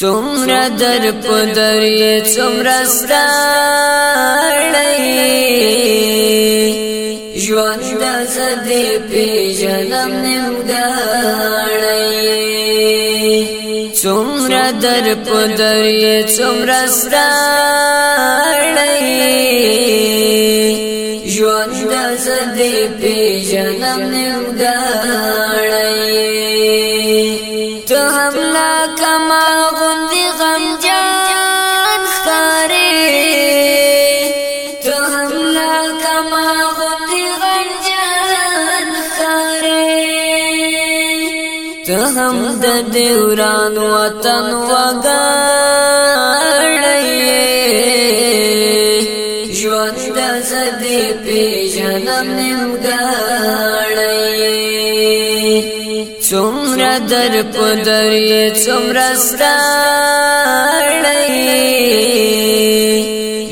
څومره در په درې څومره ستړی ژوند زدې پیژنم نمګړی څومره در په درې څومره ستړی ژوند زدې پیژنم نمګړی ته هم د دیوران وطن وګړې ژوند زدي پیژنم نیمګړې څومره در په درې څومره ستړې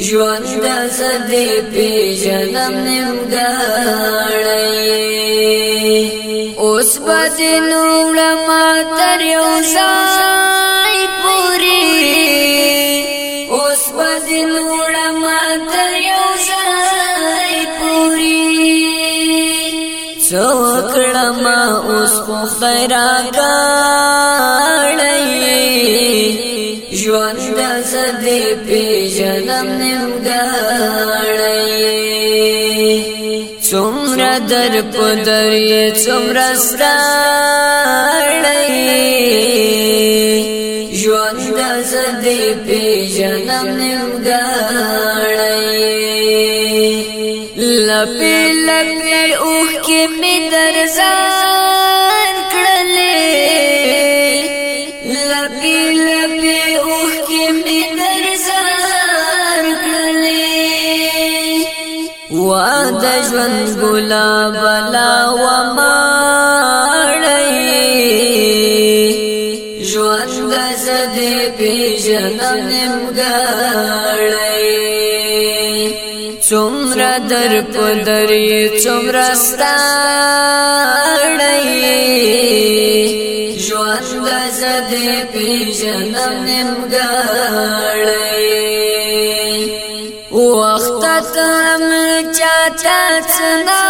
ژوند زدي پیژنم نیمګړې اوس به نو تر یو ځای پوری اوس بدل وړه ما تر یو ځای پوری څو کړم اوس خو خیره کړی ژوند زده پیژنم نیمګړی در پدری څومره ستړی ژوند زدې پیژنم نیمګړی لپی لپی اوه کې می درځم د ژوند ګلاب لا و ما ژوند زد پیژنم نمګړی څومره در په درې څومره ستړی ژوند زد پیژنم نمګړی وخت ته چاچا څنګه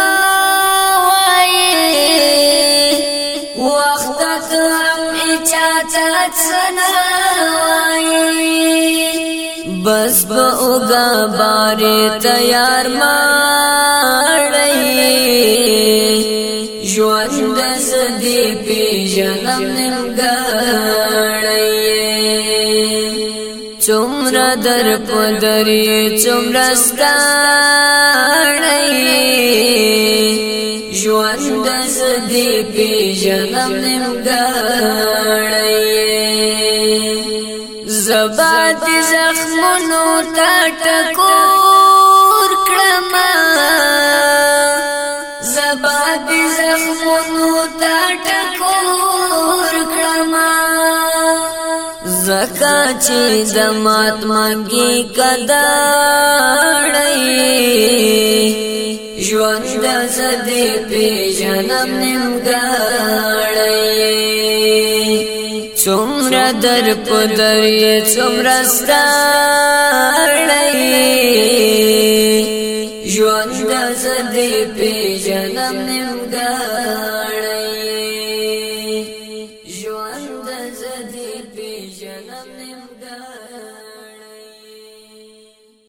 وایې وخت کم چاچا څنګه وایې بس په اوګه بارې تیار ماړې ژوند زدي پیژنم نن ګړې چمر در پدری چمر ستاړی ژوند زدی پی جنم نمګړی زبات زخمونو تا ټکو لکا چی دمات مانگی کداڑی جوان دا زدی پی جنم نمگاڑی سمرا در پدری سمرا ستاڑی جوان دا زدی پی جنم